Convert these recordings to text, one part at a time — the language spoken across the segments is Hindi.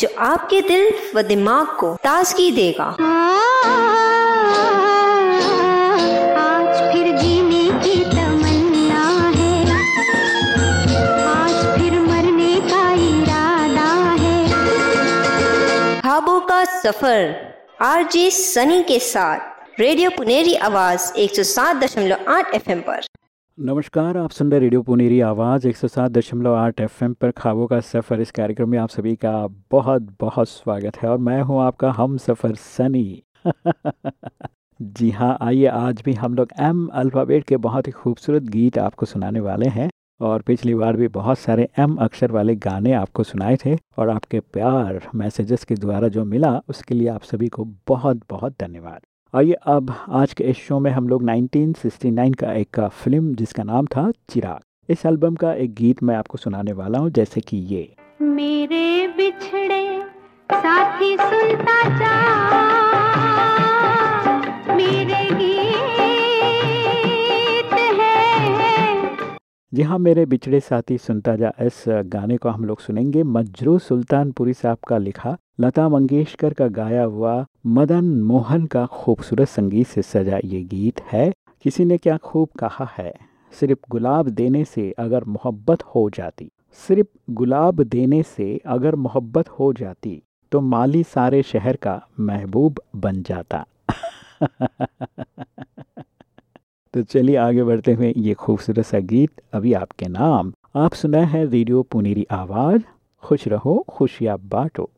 जो आपके दिल व दिमाग को ताजगी देगा। आज फिर जीने की तमन्ना है। आज फिर मरने का इरादा है। ख्वाबों का सफ़र आरजे सनी के साथ। रेडियो पुनेरी आवाज़ 107.8 एफएम पर। नमस्कार, आप सुन रहे रेडियो पुनेरी आवाज़ 107.8 एफएम पर खाबों का सफ़र। इस कार्यक्रम में आप सभी का बहुत बहुत स्वागत है और मैं हूँ आपका हम सफ़र सनी। जी हाँ आइए आज भी हम लोग एम अल्फ़ाबेट के बहुत ही खूबसूरत गीत आपको सुनाने वाले हैं और पिछली बार भी बहुत सारे एम अक्षर वाले गाने आपको सुनाए थे और आपके प्यार मैसेजेस के द्वारा जो मिला, उसके लिए आप सभी को बहुत बहुत धन्यवाद। आइए अब आज के इस शो में हम लोग 1969 का एक फ़िल्म जिसका नाम था चिराग। इस एल्बम का एक गीत मैं आपको सुनाने वाला हूँ जैसे कि ये। मेरे बिछड़े साथी सुनता जा। मेरे गीत है। जी हाँ मेरे बिछड़े साथी सुनता जा इस गाने को हम लोग सुनेंगे। मजरू सुल्तानपुरी साहब का लिखा लता मंगेशकर का गाया हुआ मदन मोहन का खूबसूरत संगीत से सजा ये गीत है। किसी ने क्या खूब कहा है? सिर्फ़ गुलाब देने से अगर मोहब्बत हो जाती। सिर्फ़ गुलाब देने से अगर मोहब्बत हो जाती तो माली सारे शहर का महबूब बन जाता। तो चलिए आगे बढ़ते हुए ये खूबसूरत सा गीत, अभी आपके नाम। आप सुना है रेडियो पुनेरी आवाज़। खुश रहो, खुशियाँ बांटो।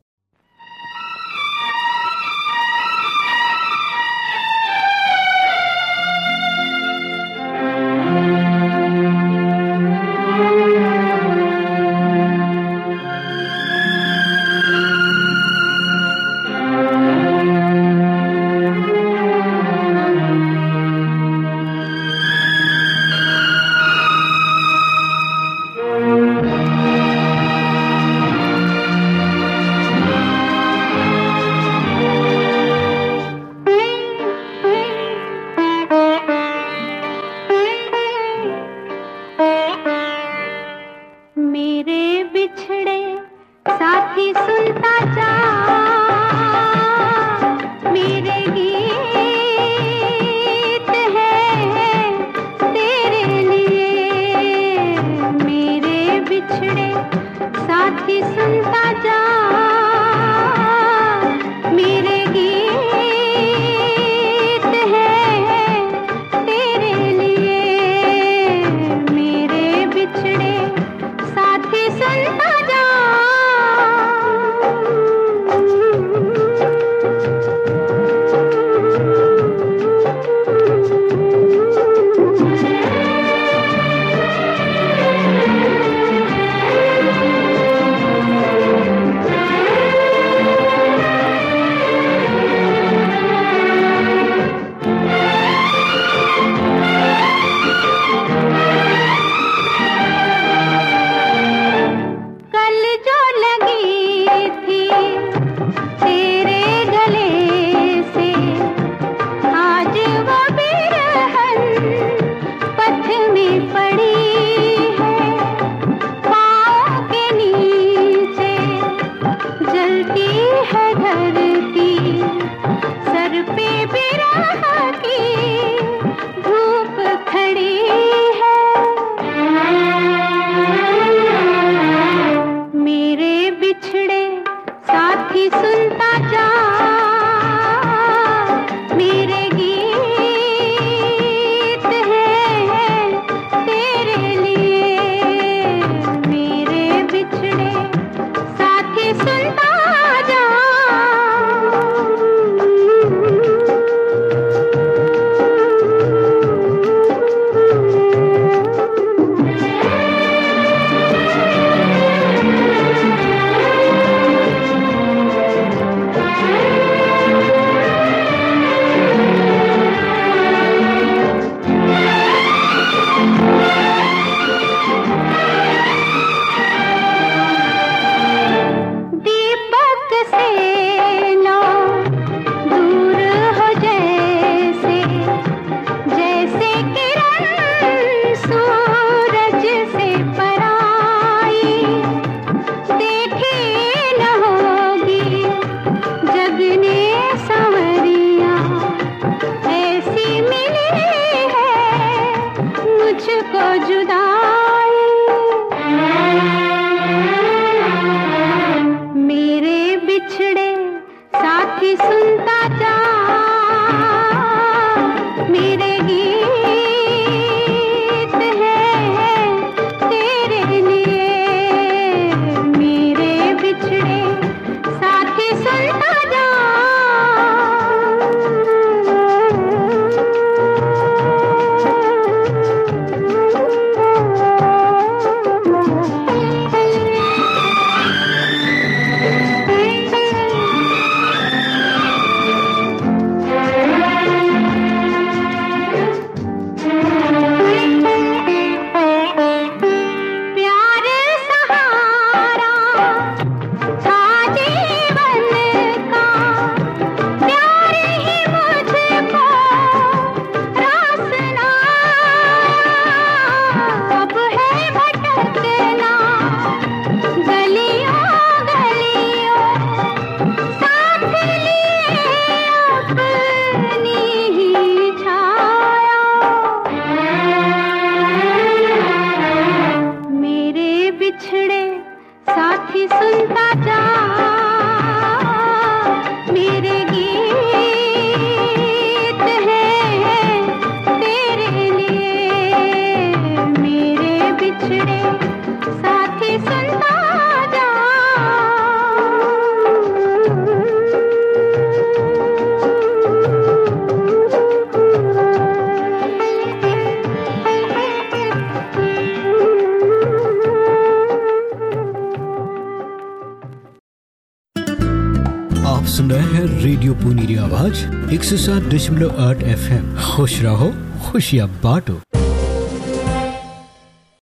पुनीरी आवाज़ एक सौ सात दशमलव आठ एफ़ एम खुश रहो, खुशियाँ बांटो।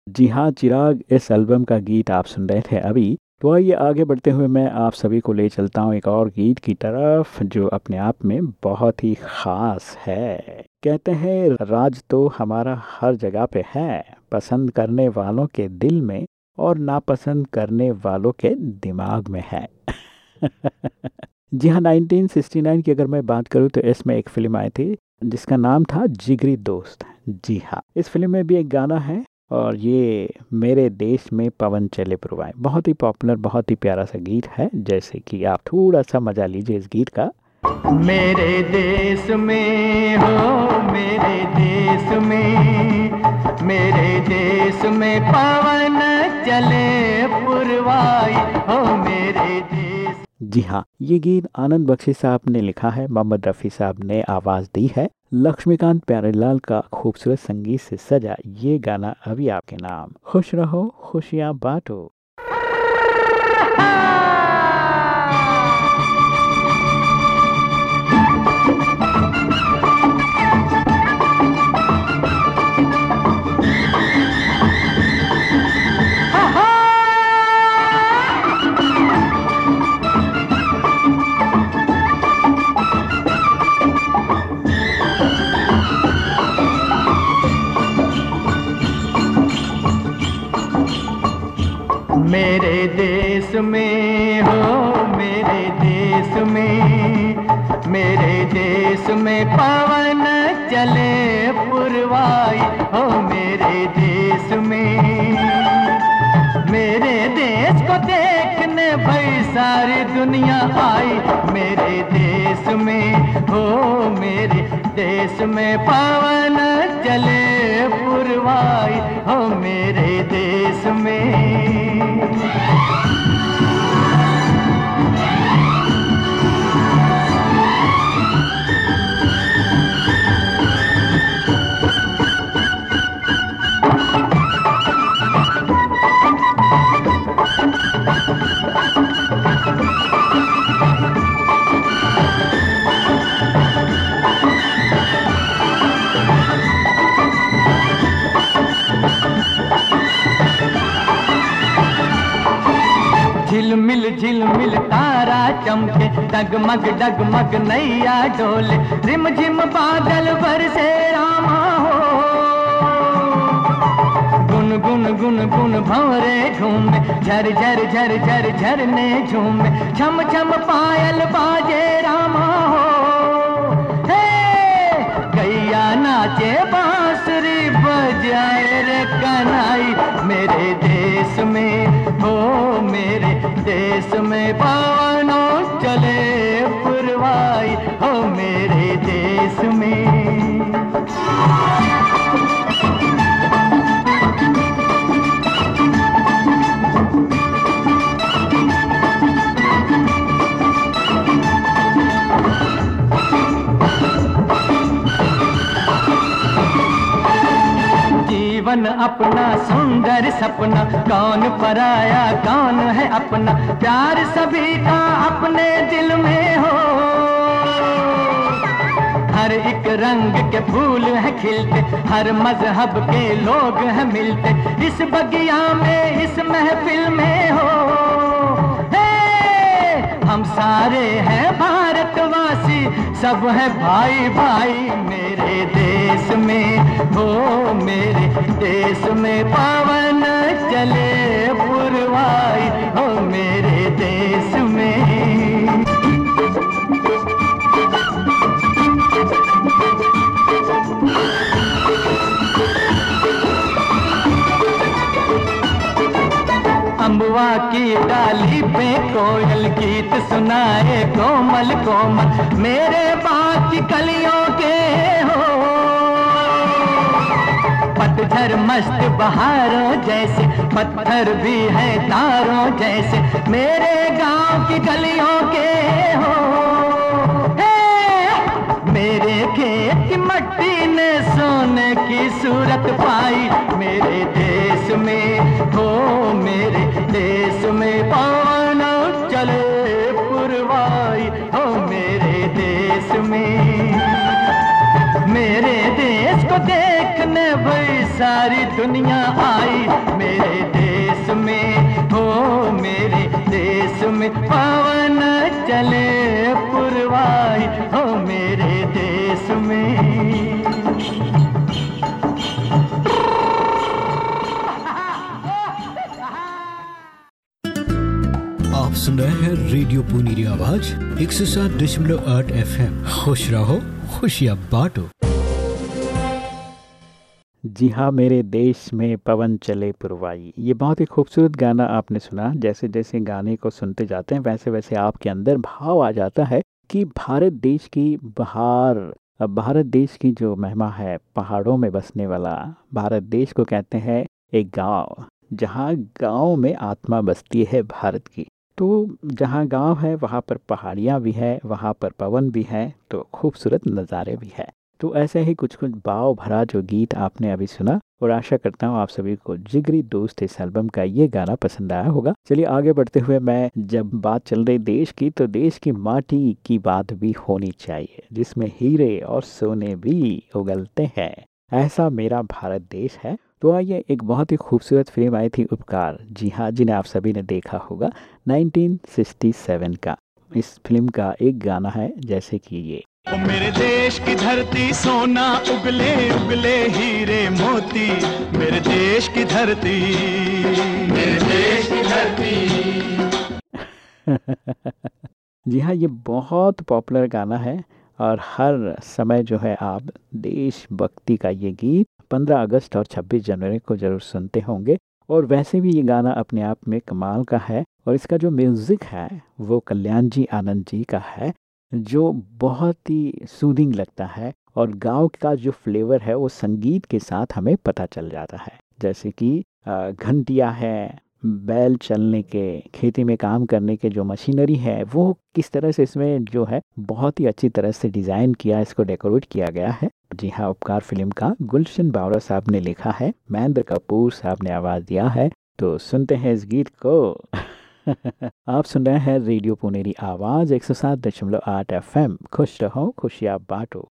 जी हाँ चिराग, इस एल्बम का गीत आप सुन रहे थे अभी। तो आइए आगे बढ़ते हुए मैं आप सभी को ले चलता हूँ एक और गीत की तरफ़, जो अपने आप में बहुत ही ख़ास है। कहते हैं, राज तो हमारा हर जगह पे है, पसंद करने वालों के दिल में और नापसंद करने वालों के दिमाग में है। जी हाँ 1969 की अगर मैं बात करूँ तो इसमें एक फ़िल्म आई थी, जिसका नाम था जिगरी दोस्त। जी हाँ इस फ़िल्म में भी एक गाना है और ये मेरे देश में पवन चले पुरवाए। बहुत ही पॉपुलर, बहुत ही प्यारा सा गीत है, जैसे कि आप थोड़ा सा मज़ा लीजिए इस गीत का। मेरे देश में हो, मेरे देश में, मेरे देश में पवन चले पुरवाई हो, मेरे जी हाँ ये गीत आनंद बख्शी साहब ने लिखा है, मोहम्मद रफ़ी साहब ने आवाज़ दी है। लक्ष्मीकांत प्यारेलाल का खूबसूरत संगीत से सजा, ये गाना अभी आपके नाम। खुश रहो, खुशियाँ बांटो। में हो मेरे देश में, मेरे देश में पवन चले पुरवाई, हो मेरे देश में। मेरे देश को देखने भाई सारी दुनिया आई, मेरे देश में, हो मेरे देश में पवन चले पुरवाई, हो मेरे देश में। झिलमिल झिलमिल तारा चमके, डगमग डगमग नैया डोले। रिम झिम बादल बरसे रामा हो। गुन गुन गुन गुन भंवरे झूमे, झर झर झर झर, झरने झूमे। छम छम पायल बाजे रामा हो। हे! गैया नाचे बांसुरी बजाए रे कनाई मेरे देश में देश में चले पुरवाई हो मेरे देश में जीवन अपना सुंदर सपना। कौन पराया कौन है अपना? प्यार सभी का अपने दिल में हो। हर एक रंग के फूल है खिलते हर मज़हब के लोग हैं मिलते। इस बगिया में इस महफिल में हो। हे, हम सारे हैं भारतवासी सब है भाई भाई मेरे देश में। हो मेरे देश में पावन चले पुरवाई। हो मेरे अम्बुआ की डाली पे कोयल गीत सुनाए कोमल कोमल, मेरे बात कलियों के हो। पतझर मस्त बहारों जैसे, पत्थर भी है तारों जैसे, मेरे गाँव की गलियों के हो, मेरे खेत की मट्टी ने की सूरत पाई मेरे देश में, हो मेरे देश में। पवन चले पुरवाई, हो मेरे देश में। मेरे देश को देखने भाई सारी दुनिया आई। मेरे देश में, हो मेरे देश में। पवन चले पुरवाई, हो मेरे देश में। सुन रहे हैं रेडियो पुनीरी आवाज़ एक सौ सात दशमलव आठ एफ़ एम खुश रहो, खुशियाँ बांटो। जी हाँ मेरे देश में पवन चले पुरवाई। ये बहुत ही खूबसूरत गाना आपने सुना। जैसे जैसे गाने को सुनते जाते हैं वैसे वैसे आपके अंदर भाव आ जाता है कि भारत देश की बहार भारत देश की जो महिमा है, पहाड़ों में बसने वाला, भारत देश को कहते हैं एक गाँव, जहाँ गाँव में आत्मा बसती है भारत की। तो जहाँ गाँव है, वहाँ पर पहाड़ियाँ भी है, वहाँ पर पवन भी है तो खूबसूरत नज़ारे भी है। तो ऐसे ही कुछ कुछ भाव भरा जो गीत आपने अभी सुना, और आशा करता हूँ आप सभी को जिगरी दोस्त इस एल्बम का ये गाना पसंद आया होगा। चलिए आगे बढ़ते हुए मैं, जब बात चल रही देश की तो देश की माटी की बात भी होनी चाहिए, जिसमें हीरे और सोने भी उगलते हैं। ऐसा मेरा भारत देश है। तो आइए एक बहुत ही खूबसूरत फ़िल्म आई थी उपकार। जी हाँ जिन्हें आप सभी ने देखा होगा। 1967 का। इस फ़िल्म का एक गाना है जैसे कि ये। ओ मेरे देश की धरती सोना उगले उगले हीरे मोती। मेरे देश की धरती। मेरे देश की धरती। जी हाँ ये बहुत पॉपुलर गाना है और हर समय जो है आप देशभक्ति का ये गीत 15 अगस्त और 26 जनवरी को ज़रूर सुनते होंगे। और वैसे भी ये गाना अपने आप में कमाल का है। और इसका जो म्यूज़िक है, वो कल्याण जी आनंद जी का है, जो बहुत ही सूदिंग लगता है और गाँव का जो फ्लेवर है, वो संगीत के साथ हमें पता चल जाता है। जैसे कि घंटिया है, बैल चलने के, खेती में काम करने के जो मशीनरी है, वो किस तरह से इसमें जो है, बहुत ही अच्छी तरह से डिज़ाइन किया, इसको डेकोरेट किया गया है। जी हाँ उपकार फ़िल्म का गुलशन बावरा साहब ने लिखा है, महेंद्र कपूर साहब ने आवाज़ दिया है तो सुनते हैं इस गीत को। आप सुन रहे हैं रेडियो पुनेरी आवाज़ एक सौ सात दशमलव आठ एफ़ एम खुश रहो, खुशियाँ बांटो।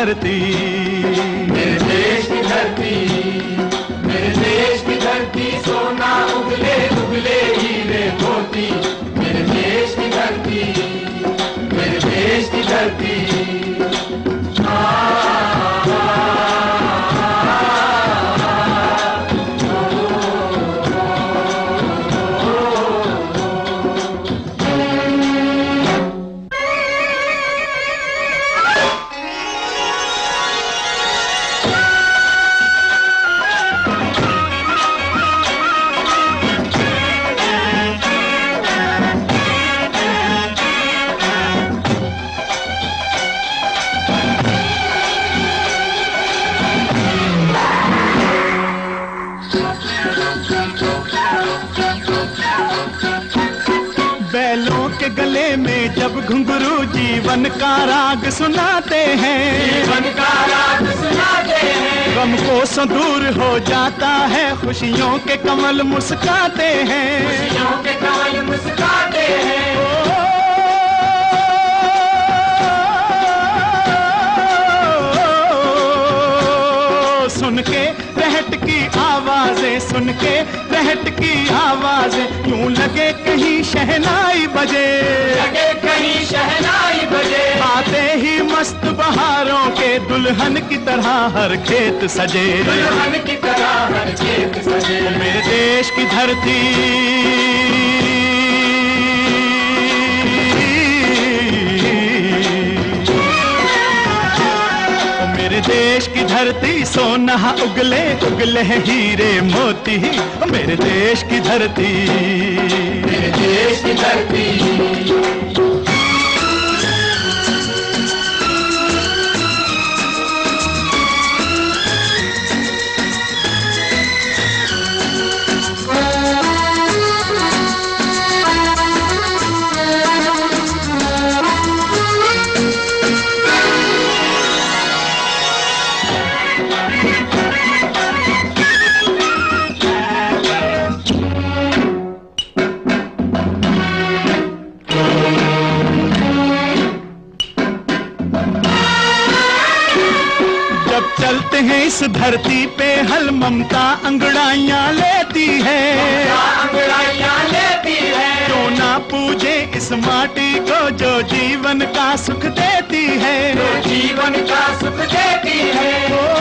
धरती। खुशियों के कमल मुस्काते हैं। खुशियों के कमल मुस्काते हैं। सुन सुन के रहट की आवाज़ें सुन के रहट की आवाज़ें। यूँ लगे कहीं शहनाई बजे। लगे कहीं शहनाई बजे। आते ही मस्त बहारों के दुल्हन की तरह हर खेत सजे। दुल्हन की तरह हर खेत सजे। मेरे देश की धरती धरती सोना उगले उगले हीरे मोती मेरे देश की धरती। मेरे देश की धरती। धरती पे हल ममता अंगड़ाइया लेती है। अंगड़ाइया लेती है। जो ना पूजे इस माटी को जो जीवन का सुख देती है। जो जीवन का सुख देती है।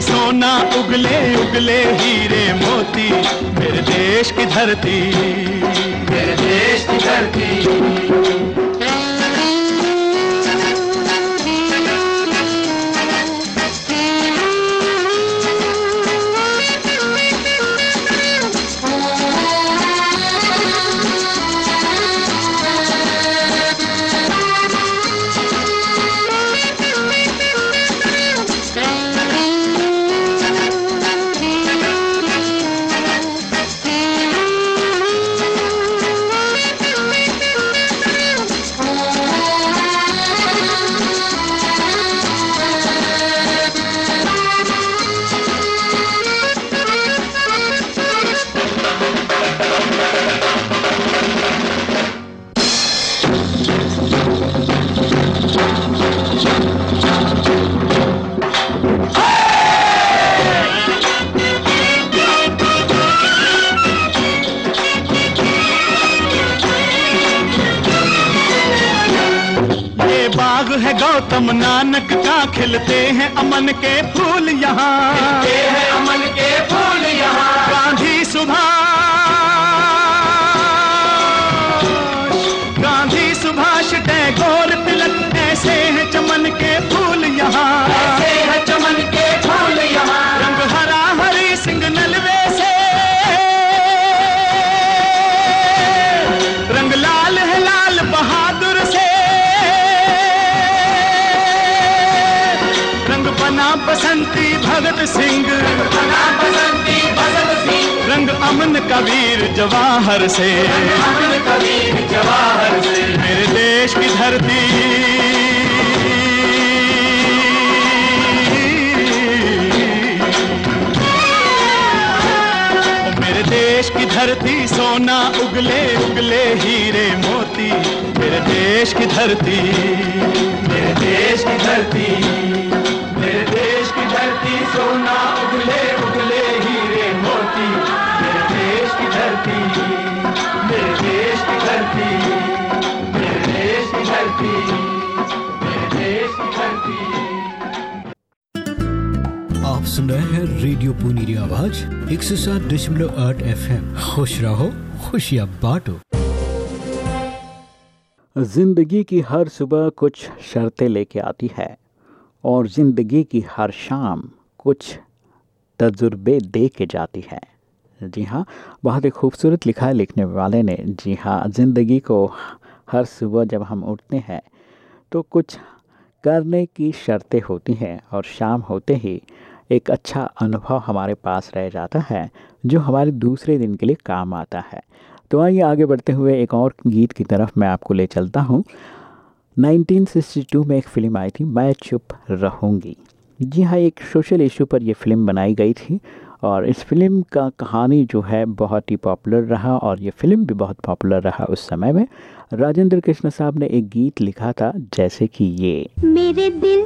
सोना उगले उगले हीरे मोती मेरे देश की धरती। मेरे देश की धरती। गौतम नानक का खिलते हैं अमन के फूल यहाँ। हैं अमन के फूल यहाँ। गांधी सुभाष अमन कबीर जवाहर से। अमन कबीर जवाहर से। मेरे देश की धरती। मेरे देश की धरती सोना उगले उगले हीरे मोती। मेरे देश की धरती। मेरे देश की धरती। मेरे देश की धरती सोना उगले उगले हीरे मोती मेरे देश की धरती मेरे देश की धरती मेरे देश की धरती मेरे देश की धरती। आप सुन रहे हैं रेडियो पुनीरी आवाज़ एक सौ सात दशमलव आठ एफ़ एम खुश रहो खुशियाँ बांटो। ज़िंदगी की हर सुबह कुछ शर्तें लेके आती है और ज़िंदगी की हर शाम कुछ तजुर्बे दे के जाती है। जी हाँ बहुत ही खूबसूरत लिखा है लिखने वाले ने, जी हाँ ज़िंदगी को हर सुबह जब हम उठते हैं तो कुछ करने की शर्तें होती हैं और शाम होते ही एक अच्छा अनुभव हमारे पास रह जाता है, जो हमारे दूसरे दिन के लिए काम आता है। तो आइए आगे बढ़ते हुए एक और गीत की तरफ़ मैं आपको ले चलता हूँ। 1962 में एक फ़िल्म आई थी, मैं चुप रहूँगी। जी हाँ एक सोशल इशू पर यह फ़िल्म बनाई गई थी और इस फ़िल्म का कहानी जो है बहुत ही पॉपुलर रहा और ये फ़िल्म भी बहुत पॉपुलर रहा उस समय में। राजेंद्र कृष्ण साहब ने एक गीत लिखा था, जैसे कि ये। मेरे दिल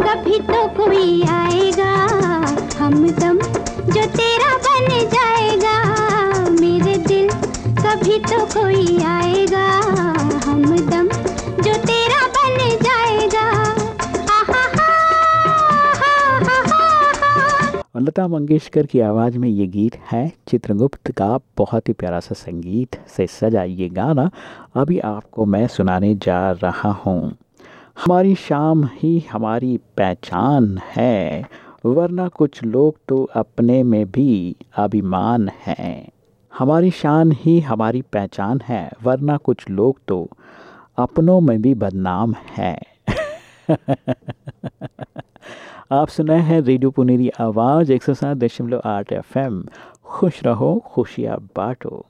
कभी तो कोई आएगा हमदम जो तेरा बन जाएगा। मेरे दिल कभी तो कोई आएगा हमदम जो लता मंगेशकर की आवाज़ में ये गीत है, चित्रगुप्त का बहुत ही प्यारा सा संगीत से सजा ये गाना अभी आपको मैं सुनाने जा रहा हूँ। हमारी शाम ही हमारी पहचान है, वरना कुछ लोग तो अपने में भी अभिमान हैं। हमारी शान ही हमारी पहचान है, वरना कुछ लोग तो अपनों में भी बदनाम है। आप सुनाए हैं रेडियो पुनेरी आवाज़ एक सौ सात दशमलव आठ एफ़ खुश रहो, खुशियाँ बांटो।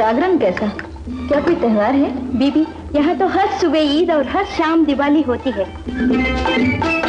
जागरण कैसा? क्या कोई त्योहार है? बीबी, यहाँ तो हर सुबह ईद और हर शाम दिवाली होती है।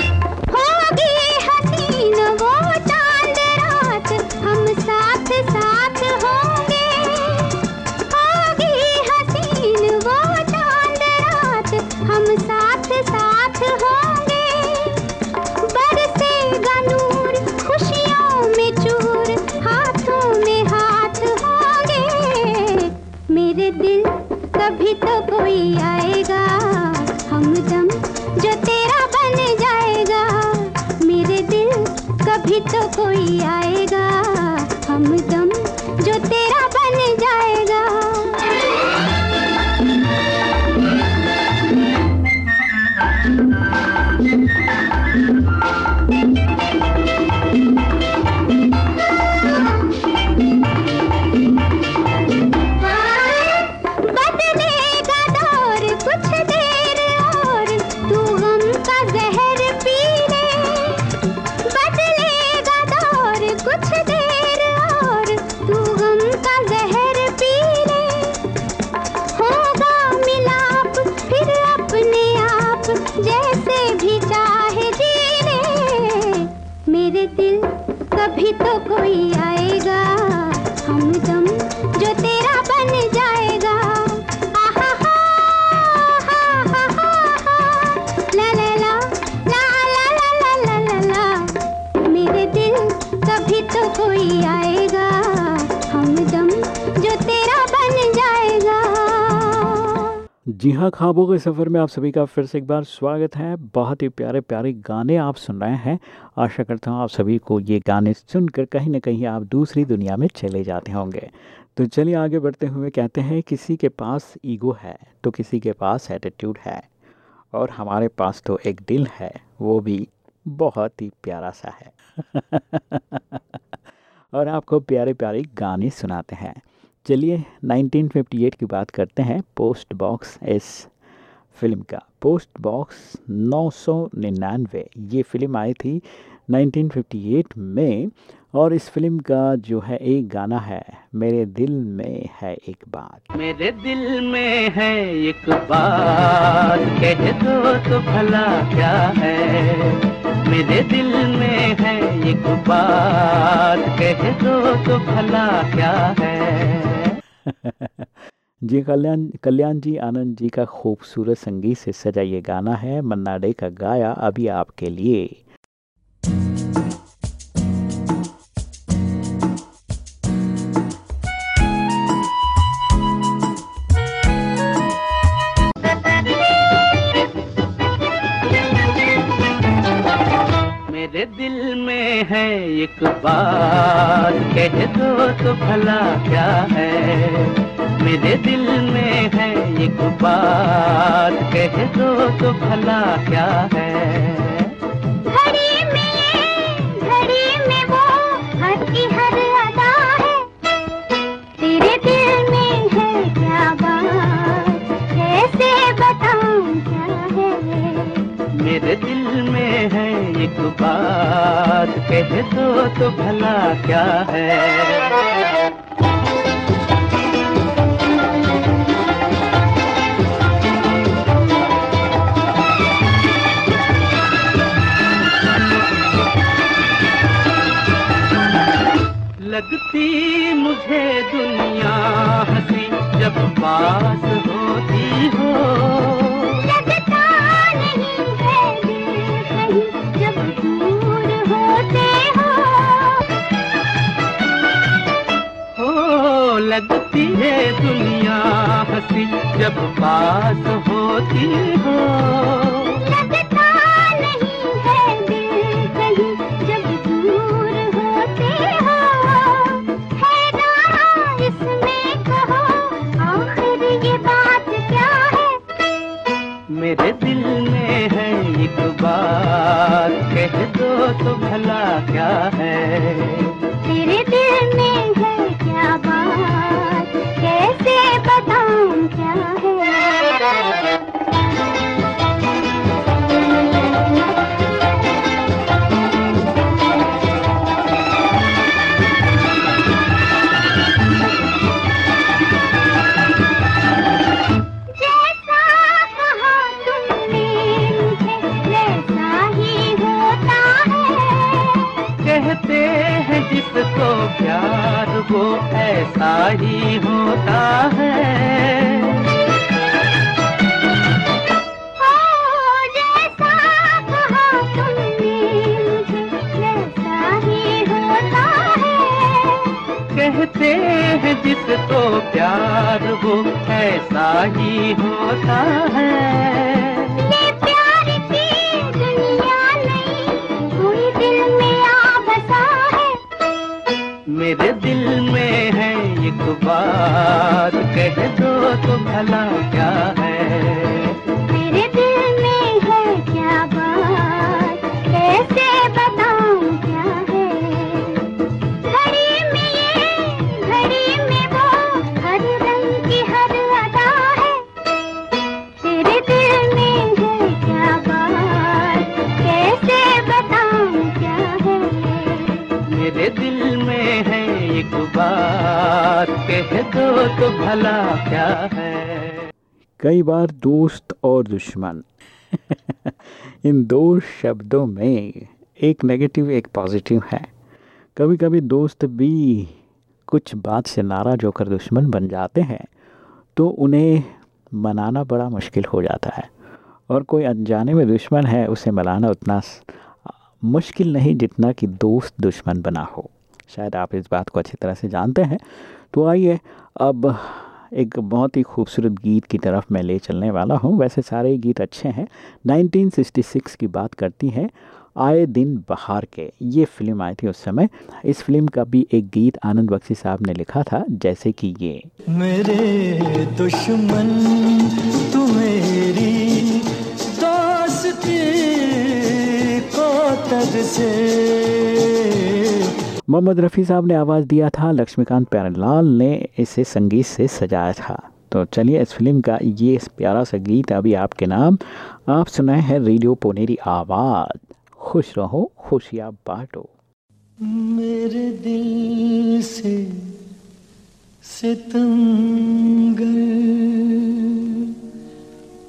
जैसे भी चाहे जीने मेरे दिल कभी तो कोई जी हाँ ख्वाबों के सफ़र में आप सभी का फिर से एक बार स्वागत है। बहुत ही प्यारे प्यारे गाने आप सुन रहे हैं। आशा करता हूँ आप सभी को ये गाने सुनकर कहीं ना कहीं आप दूसरी दुनिया में चले जाते होंगे। तो चलिए आगे बढ़ते हुए कहते हैं, किसी के पास ईगो है तो किसी के पास एटीट्यूड है। और हमारे पास तो एक दिल है, वो भी बहुत ही प्यारा सा है। और आपको प्यारे प्यारे गाने सुनाते हैं। चलिए 1958 की बात करते हैं पोस्ट बॉक्स एस फ़िल्म का। पोस्ट बॉक्स नौ सौ निन्यानवे, ये फ़िल्म आई थी 1958 में और इस फ़िल्म का जो है एक गाना है, मेरे दिल में है एक बात। मेरे दिल में है एक बात, कह दो तो भला क्या है? मेरे दिल में है एक बात, कह दो तो भला क्या है? जी कल्याण कल्याण जी, आनंद जी का खूबसूरत संगीत से सजा ये गाना है मन्ना डे का गाया अभी आपके लिए। बात कह दो तो भला क्या है? मेरे दिल में है एक बात, कह दो तो भला क्या है? एक बात कह दो तो भला क्या है? लगती मुझे दुनिया हँसी जब पास होती हो। लगती है दुनिया हँसी जब पास होती हो। लगता नहीं है दिल कहीं जब दूर होते हो। हैरान इसमें कहो आखिर ये बात क्या है? मेरे दिल में है एक बात कह दो तो भला क्या है? जिसको प्यार वो ऐसा ही होता है। जिसको प्यार वो ऐसा ही होता है। ये प्यार की दुनिया नहीं कोई दिल में आ बसा है। मेरे दिल में है एक बात कह दो तो भला क्या भला क्या है कई बार दोस्त और दुश्मन। इन दो शब्दों में एक नेगेटिव एक पॉजिटिव है। कभी कभी दोस्त भी कुछ बात से नाराज़ होकर दुश्मन बन जाते हैं तो उन्हें मनाना बड़ा मुश्किल हो जाता है। और कोई अनजाने में दुश्मन है, उसे मनाना उतना मुश्किल नहीं जितना कि दोस्त दुश्मन बना हो। शायद आप इस बात को अच्छी तरह से जानते हैं। तो आइए, अब एक बहुत ही खूबसूरत गीत की तरफ़ मैं ले चलने वाला हूँ। वैसे सारे गीत अच्छे हैं। 1966 की बात करती है, आए दिन बहार के। ये फ़िल्म आई थी उस समय। इस फ़िल्म का भी एक गीत आनंद बख्शी साहब ने लिखा था, जैसे कि ये। मेरे दुश्मन, तू मेरी दोस्ती को तर से मोहम्मद रफ़ी साहब ने आवाज़ दिया था, लक्ष्मीकांत प्यारेलाल ने इसे संगीत से सजाया था। तो चलिए इस फ़िल्म का ये प्यारा सा गीत, अभी आपके नाम। आप सुनाए हैं रेडियो पोनेरी आवाज़। खुश रहो, खुशियाँ बांटो। मेरे दिल से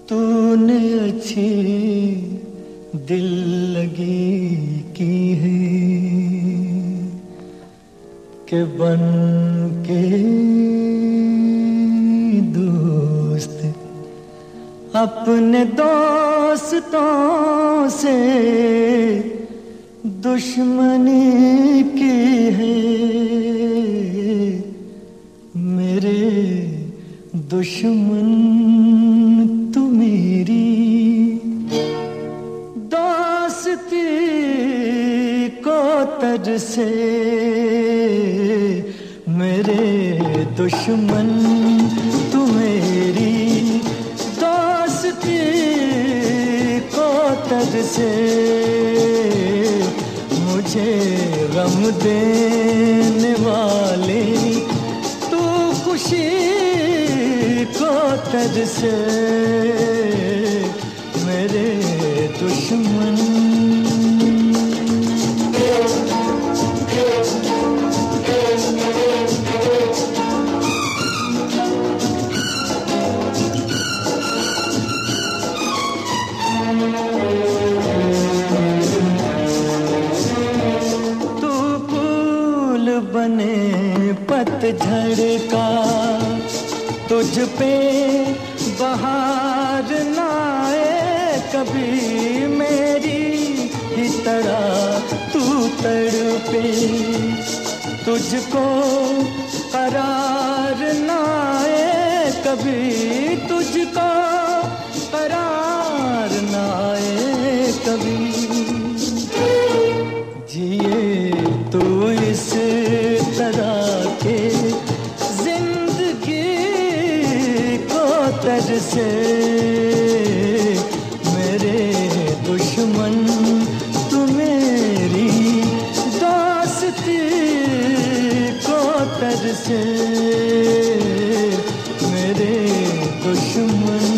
तूने अच्छी दिल लगी की है। के बन के दोस्त, अपने दोस्तों से दुश्मनी की है। मेरे दुश्मन, तू मेरी दोस्ती को तर से मेरे दुश्मन, तू मेरी दोस्ती को तर से। मुझे गम देने वाले तू खुशी को तर से। मेरे दुश्मन पतझड़ का तुझ पे बहार ना आए कभी मेरी ही तरह, तू तड़पे तुझको करार ना आए कभी तुझको से मेरे दुश्मन तू मेरी दास्ती को तर से मेरे दुश्मन।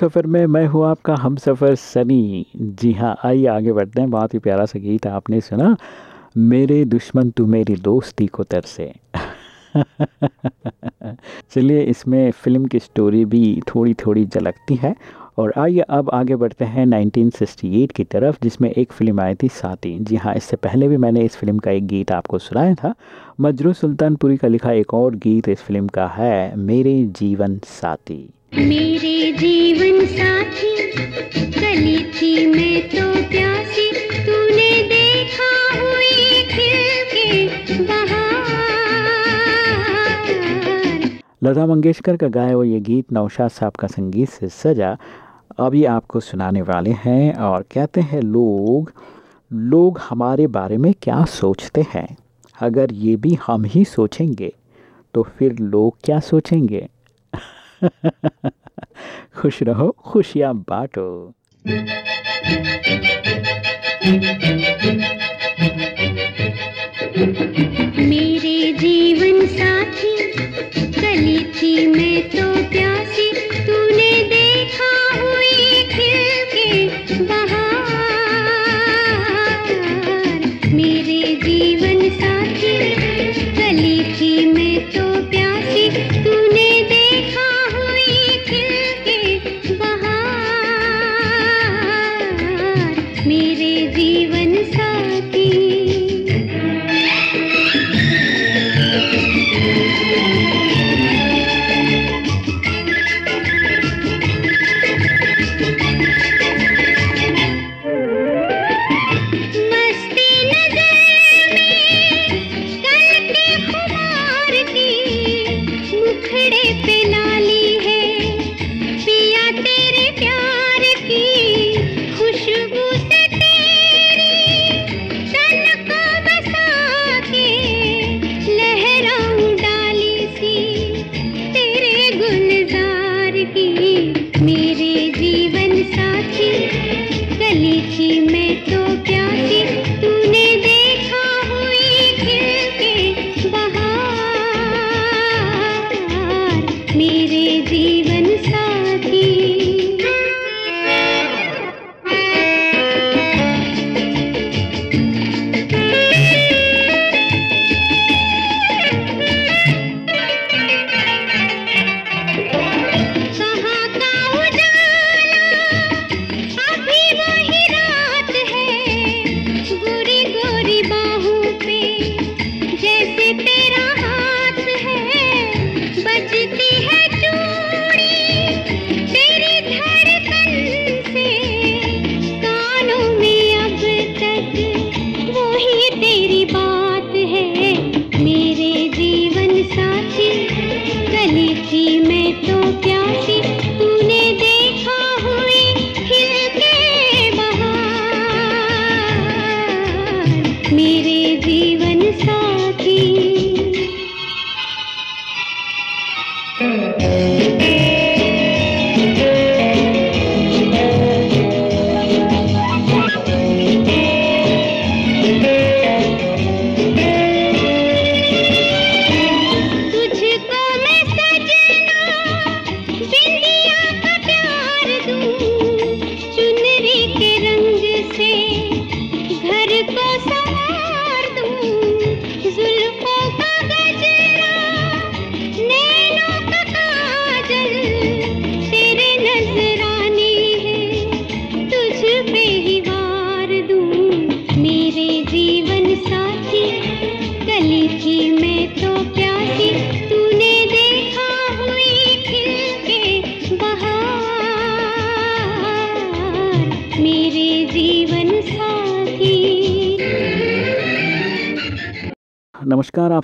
सफ़र में मैं हूँ आपका हम सफ़र सनी। जी हाँ आइए आगे बढ़ते हैं। बहुत ही प्यारा सा गीत आपने सुना, मेरे दुश्मन तू मेरी दोस्ती को तरसे। चलिए, इसमें फ़िल्म की स्टोरी भी थोड़ी थोड़ी झलकती है। और आइए अब आगे बढ़ते हैं 1968 की तरफ़, जिसमें एक फ़िल्म आई थी साथी। जी हाँ इससे पहले भी मैंने इस फ़िल्म का एक गीत आपको सुनाया था। मजरू सुल्तानपुरी का लिखा एक और गीत इस फ़िल्म का है, मेरे जीवन साथी। मेरे जीवन साथी थी मैं तो प्यासी। तूने देखा हुई लता मंगेशकर का गाया हुआ ये गीत नौशाद साहब का संगीत से सजा अभी आपको सुनाने वाले हैं और कहते हैं, लोग लोग हमारे बारे में क्या सोचते हैं? अगर ये भी हम ही सोचेंगे तो फिर लोग क्या सोचेंगे? खुश रहो खुशियाँ बांटो। मेरे जीवन साथी चली थी मैं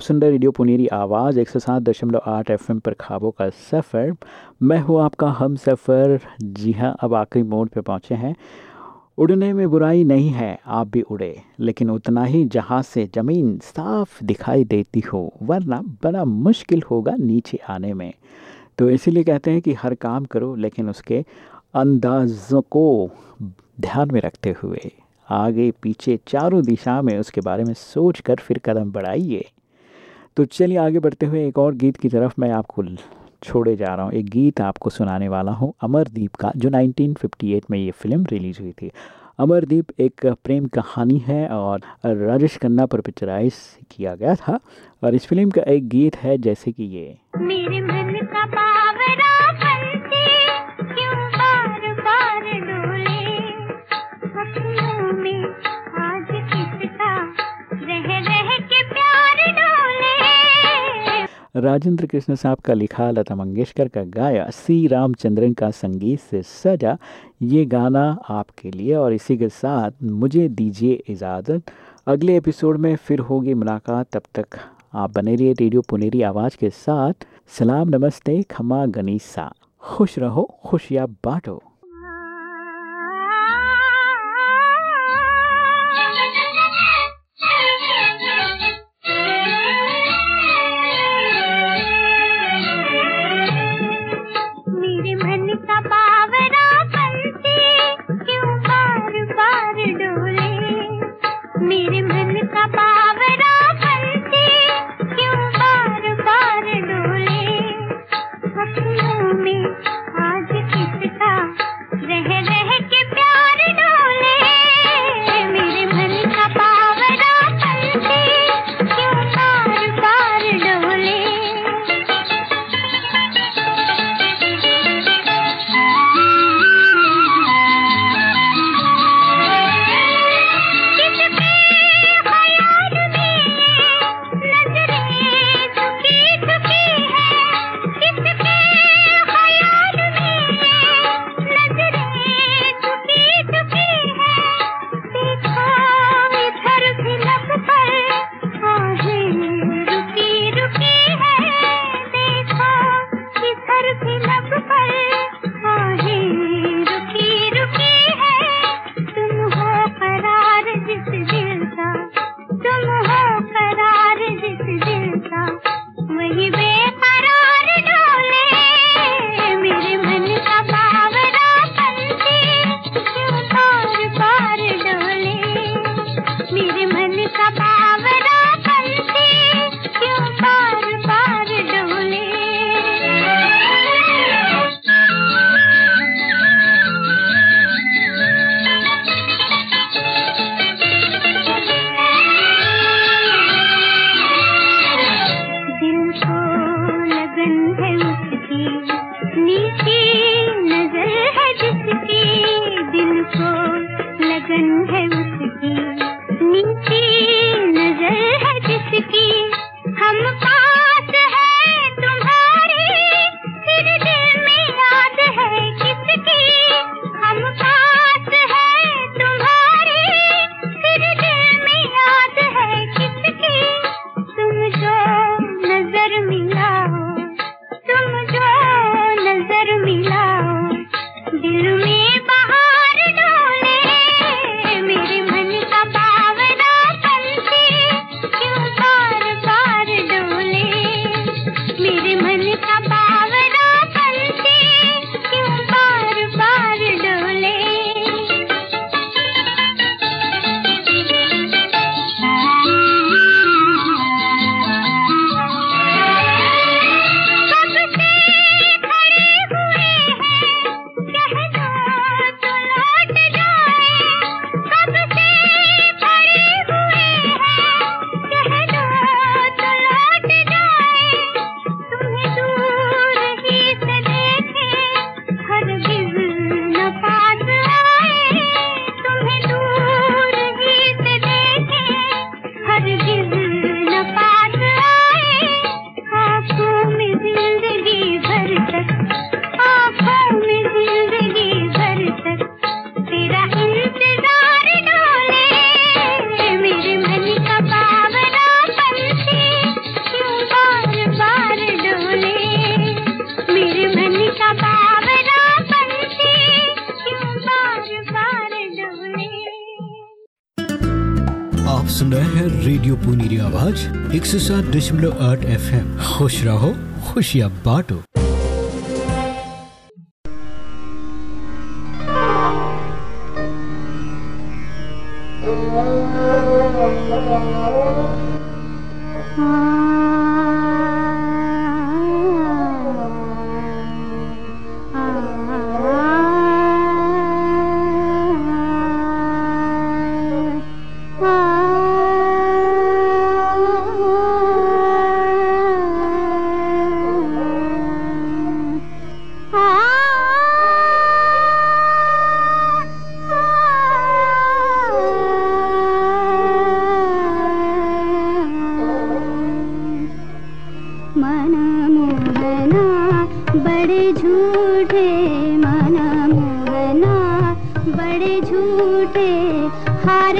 सुन रहे रेडियो पुनेरी आवाज़ एक सौ सात दशमलव आठ एफ़ पर खाबों का सफ़र। मैं हूँ आपका हम सफ़र। जी हाँ अब आखिरी मोड़ पे पहुँचे हैं। उड़ने में बुराई नहीं है, आप भी उड़े, लेकिन उतना ही जहाज़ से ज़मीन साफ़ दिखाई देती हो, वरना बड़ा मुश्किल होगा नीचे आने में। तो इसीलिए कहते हैं कि हर काम करो, लेकिन उसके अंदाज़ों को ध्यान में रखते हुए, आगे पीछे चारों दिशा में उसके बारे में सोच कर फिर कदम बढ़ाइए। तो चलिए आगे बढ़ते हुए एक और गीत की तरफ़ मैं आपको छोड़े जा रहा हूँ। एक गीत आपको सुनाने वाला हूँ, अमरदीप का, जो 1958 में ये फ़िल्म रिलीज़ हुई थी। अमरदीप एक प्रेम कहानी है और राजेश खन्ना पर पिक्चराइज किया गया था और इस फ़िल्म का एक गीत है जैसे कि ये। मेरे मन का बावरा बनते क्यों बार बार डोले में राजेंद्र कृष्ण साहब का लिखा लता मंगेशकर का गाया सी रामचंद्रन का संगीत से सजा। ये गाना आपके लिए और इसी के साथ मुझे दीजिए इजाज़त। अगले एपिसोड में फिर होगी मुलाकात। तब तक आप बने रहिए रेडियो पुनेरी आवाज़ के साथ। सलाम, नमस्ते, खमा गनीसा। खुश रहो, खुशियाँ बांटो। सात दशमलव आठ एफ़ एम खुश रहो खुशियाँ बांटो। मना मोहना बड़े झूठे मना मोहना बड़े झूठे हार